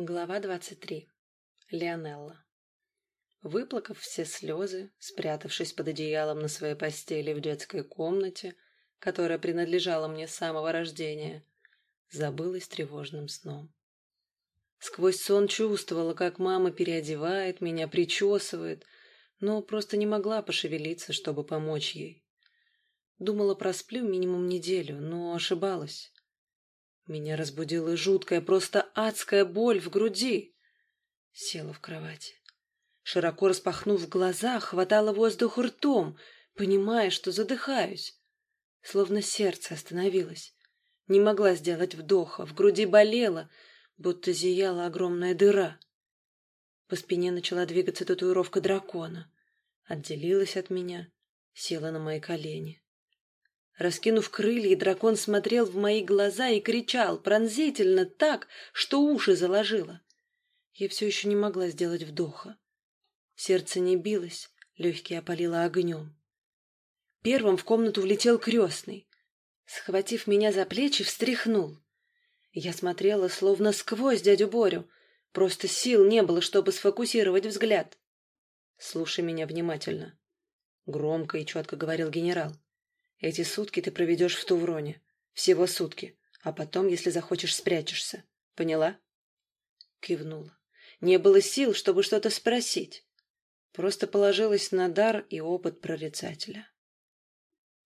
Глава 23. Леонелла. Выплакав все слезы, спрятавшись под одеялом на своей постели в детской комнате, которая принадлежала мне с самого рождения, забылась тревожным сном. Сквозь сон чувствовала, как мама переодевает меня, причесывает, но просто не могла пошевелиться, чтобы помочь ей. Думала, просплю минимум неделю, но ошибалась. Меня разбудила жуткая, просто адская боль в груди. Села в кровати. Широко распахнув глаза, хватала воздух ртом, понимая, что задыхаюсь. Словно сердце остановилось. Не могла сделать вдоха, в груди болело, будто зияла огромная дыра. По спине начала двигаться татуировка дракона. Отделилась от меня, села на мои колени. Раскинув крылья, дракон смотрел в мои глаза и кричал пронзительно так, что уши заложило. Я все еще не могла сделать вдоха. Сердце не билось, легкие опалило огнем. Первым в комнату влетел крестный. Схватив меня за плечи, встряхнул. Я смотрела словно сквозь дядю Борю. Просто сил не было, чтобы сфокусировать взгляд. «Слушай меня внимательно», — громко и четко говорил генерал. Эти сутки ты проведешь в Тувроне. Всего сутки. А потом, если захочешь, спрячешься. Поняла?» Кивнула. Не было сил, чтобы что-то спросить. Просто положилась на дар и опыт прорицателя.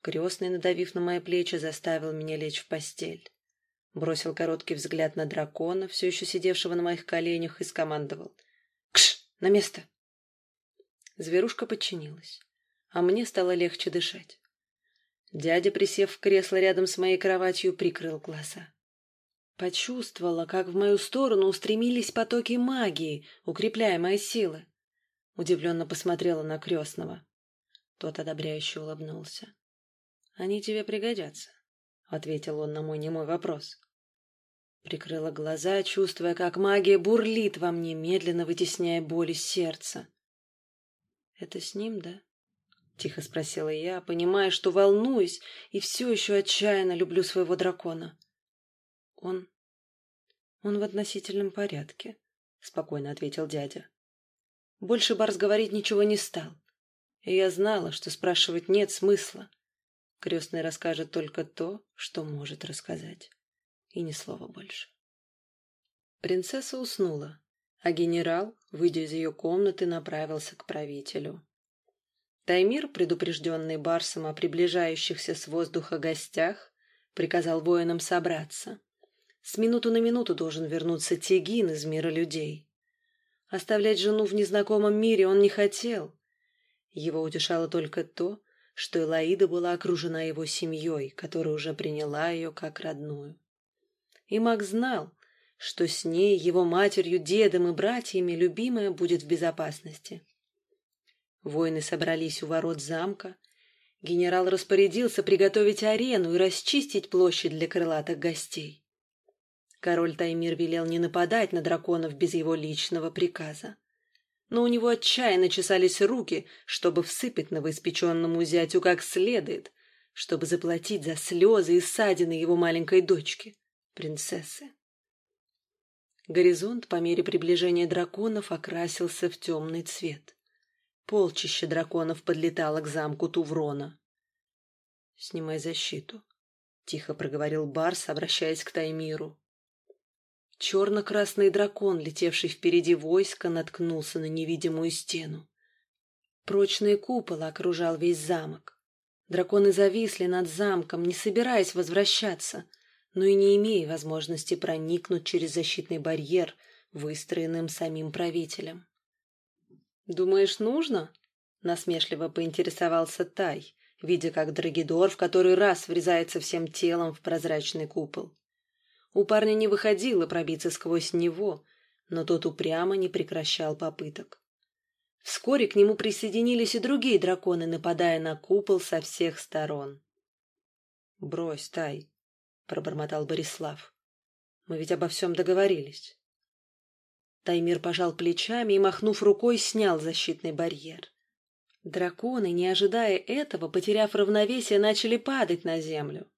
Крестный, надавив на мои плечи, заставил меня лечь в постель. Бросил короткий взгляд на дракона, все еще сидевшего на моих коленях, и скомандовал. «Кш! На место!» Зверушка подчинилась, а мне стало легче дышать. Дядя, присев в кресло рядом с моей кроватью, прикрыл глаза. Почувствовала, как в мою сторону устремились потоки магии, укрепляя мои силы. Удивленно посмотрела на крестного. Тот одобряюще улыбнулся. «Они тебе пригодятся», — ответил он на мой немой вопрос. Прикрыла глаза, чувствуя, как магия бурлит во мне, медленно вытесняя боль из сердца. «Это с ним, да?» — тихо спросила я, понимая, что волнуюсь и все еще отчаянно люблю своего дракона. «Он... он в относительном порядке», — спокойно ответил дядя. Больше Барс говорить ничего не стал, и я знала, что спрашивать нет смысла. Крестный расскажет только то, что может рассказать, и ни слова больше. Принцесса уснула, а генерал, выйдя из ее комнаты, направился к правителю. Таймир, предупрежденный Барсом о приближающихся с воздуха гостях, приказал воинам собраться. С минуту на минуту должен вернуться Тегин из мира людей. Оставлять жену в незнакомом мире он не хотел. Его утешало только то, что Элаида была окружена его семьей, которая уже приняла ее как родную. И Мак знал, что с ней, его матерью, дедом и братьями любимая будет в безопасности. Воины собрались у ворот замка. Генерал распорядился приготовить арену и расчистить площадь для крылатых гостей. Король Таймир велел не нападать на драконов без его личного приказа. Но у него отчаянно чесались руки, чтобы всыпать новоиспеченному зятю как следует, чтобы заплатить за слезы и ссадины его маленькой дочки, принцессы. Горизонт по мере приближения драконов окрасился в темный цвет. Полчище драконов подлетало к замку Туврона. «Снимай защиту», — тихо проговорил Барс, обращаясь к Таймиру. Черно-красный дракон, летевший впереди войска, наткнулся на невидимую стену. Прочный купол окружал весь замок. Драконы зависли над замком, не собираясь возвращаться, но и не имея возможности проникнуть через защитный барьер, выстроенным самим правителем. «Думаешь, нужно?» — насмешливо поинтересовался Тай, видя, как Драгидор в который раз врезается всем телом в прозрачный купол. У парня не выходило пробиться сквозь него, но тот упрямо не прекращал попыток. Вскоре к нему присоединились и другие драконы, нападая на купол со всех сторон. «Брось, Тай», — пробормотал Борислав. «Мы ведь обо всем договорились». Таймир пожал плечами и, махнув рукой, снял защитный барьер. Драконы, не ожидая этого, потеряв равновесие, начали падать на землю.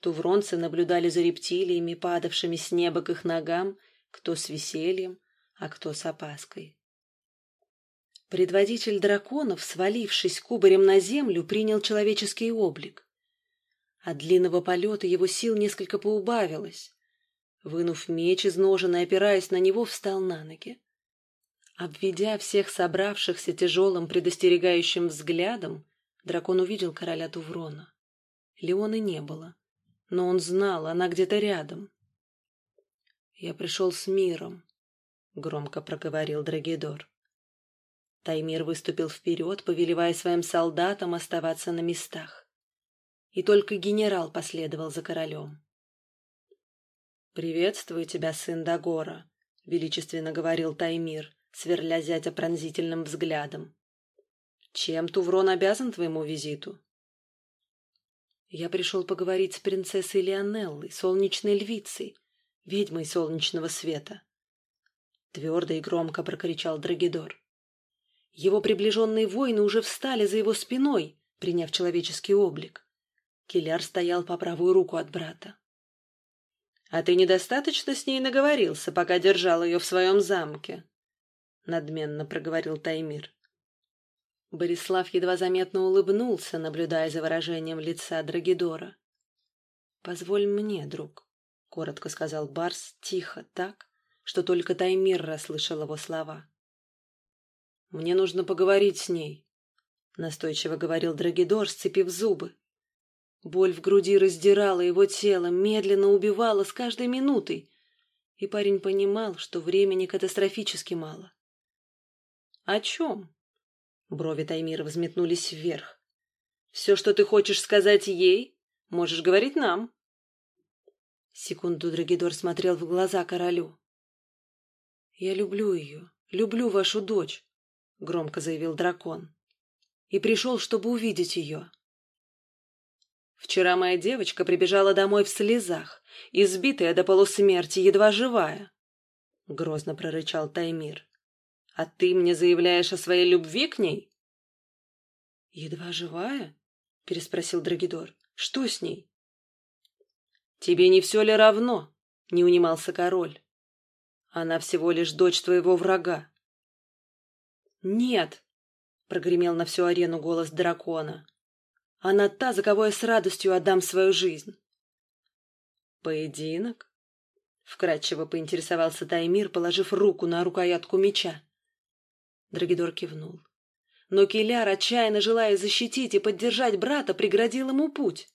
Тувронцы наблюдали за рептилиями, падавшими с неба к их ногам, кто с весельем, а кто с опаской. Предводитель драконов, свалившись кубарем на землю, принял человеческий облик. От длинного полета его сил несколько поубавилось. Вынув меч из ножен и опираясь на него, встал на ноги. Обведя всех собравшихся тяжелым предостерегающим взглядом, дракон увидел короля Туврона. Леоны не было, но он знал, она где-то рядом. «Я пришел с миром», — громко проговорил Драгидор. Таймир выступил вперед, повелевая своим солдатам оставаться на местах. И только генерал последовал за королем. «Приветствую тебя, сын Дагора», — величественно говорил Таймир, сверля зятя пронзительным взглядом. «Чем Туврон обязан твоему визиту?» «Я пришел поговорить с принцессой Лионеллой, солнечной львицей, ведьмой солнечного света», — твердо и громко прокричал Драгидор. Его приближенные воины уже встали за его спиной, приняв человеческий облик. Киляр стоял по правую руку от брата. А ты недостаточно с ней наговорился, пока держал ее в своем замке, — надменно проговорил Таймир. Борислав едва заметно улыбнулся, наблюдая за выражением лица Драгидора. — Позволь мне, друг, — коротко сказал Барс, тихо, так, что только Таймир расслышал его слова. — Мне нужно поговорить с ней, — настойчиво говорил Драгидор, сцепив зубы. Боль в груди раздирала его тело, медленно убивала с каждой минутой, и парень понимал, что времени катастрофически мало. «О чем?» Брови Таймира взметнулись вверх. «Все, что ты хочешь сказать ей, можешь говорить нам». Секунду Драгидор смотрел в глаза королю. «Я люблю ее, люблю вашу дочь», — громко заявил дракон. «И пришел, чтобы увидеть ее». Вчера моя девочка прибежала домой в слезах, избитая до полусмерти, едва живая. Грозно прорычал Таймир. А ты мне заявляешь о своей любви к ней? Едва живая? Переспросил Драгидор. Что с ней? Тебе не все ли равно? Не унимался король. Она всего лишь дочь твоего врага. Нет, прогремел на всю арену голос дракона. Она та, за кого я с радостью отдам свою жизнь. Поединок? Вкратчиво поинтересовался Таймир, положив руку на рукоятку меча. Драгидор кивнул. Но Киляр, отчаянно желая защитить и поддержать брата, преградил ему путь.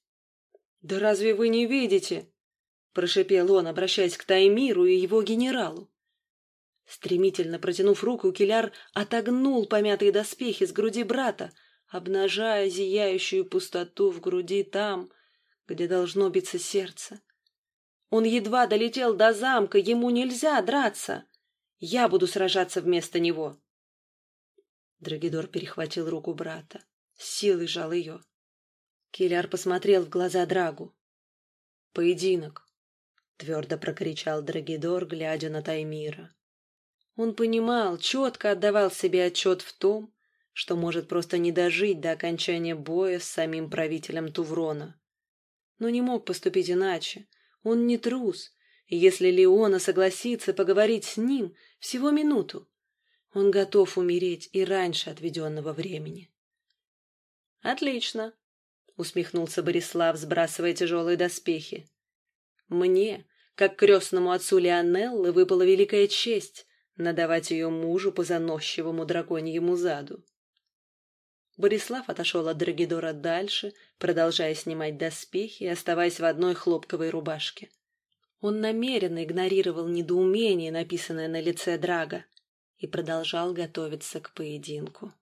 «Да разве вы не видите?» — прошепел он, обращаясь к Таймиру и его генералу. Стремительно протянув руку, Киляр отогнул помятые доспехи с груди брата, обнажая зияющую пустоту в груди там, где должно биться сердце. Он едва долетел до замка, ему нельзя драться. Я буду сражаться вместо него. Драгидор перехватил руку брата, с силой жал ее. Киляр посмотрел в глаза Драгу. «Поединок!» — твердо прокричал Драгидор, глядя на Таймира. Он понимал, четко отдавал себе отчет в том, что может просто не дожить до окончания боя с самим правителем Туврона. Но не мог поступить иначе. Он не трус, и если Леона согласится поговорить с ним всего минуту, он готов умереть и раньше отведенного времени. «Отлично!» — усмехнулся Борислав, сбрасывая тяжелые доспехи. «Мне, как крестному отцу Лионеллы, выпала великая честь надавать ее мужу по заносчивому драконьему заду. Борислав отошел от Драгидора дальше, продолжая снимать доспехи и оставаясь в одной хлопковой рубашке. Он намеренно игнорировал недоумение, написанное на лице Драга, и продолжал готовиться к поединку.